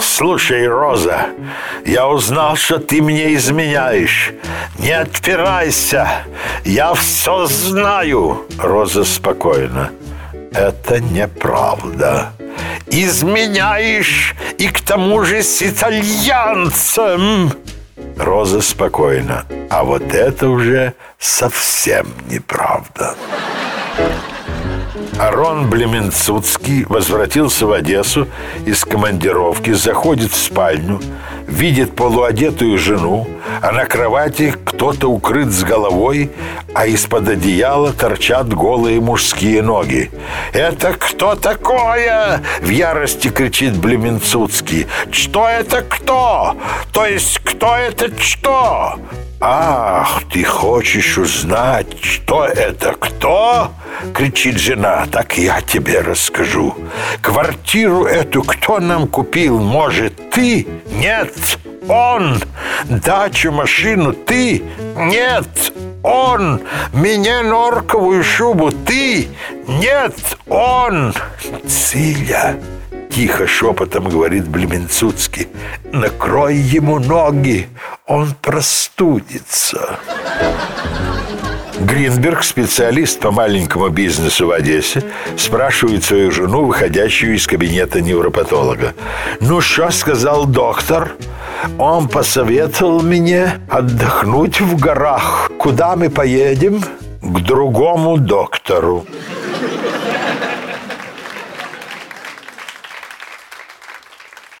Слушай, Роза, я узнал, что ты мне изменяешь. Не отпирайся, я все знаю. Роза спокойно. Это неправда. Изменяешь и к тому же с итальянцем. Роза спокойно. А вот это уже совсем неправда. Арон Блеменцуцкий возвратился в Одессу из командировки, заходит в спальню, видит полуодетую жену, а на кровати кто-то укрыт с головой, а из-под одеяла торчат голые мужские ноги. «Это кто такое?» — в ярости кричит Блеменцуцкий. «Что это кто? То есть кто это что?» «Ах, ты хочешь узнать, что это кто?» — кричит жена. «Так я тебе расскажу. Квартиру эту кто нам купил? Может, ты? Нет, он. Дачу, машину ты? Нет, он. Мне норковую шубу ты? Нет, он. Циля». Тихо шепотом говорит Блеменцуцкий. Накрой ему ноги, он простудится. Гринберг, специалист по маленькому бизнесу в Одессе, спрашивает свою жену, выходящую из кабинета невропатолога. «Ну что?» — сказал доктор. «Он посоветовал мне отдохнуть в горах. Куда мы поедем?» «К другому доктору».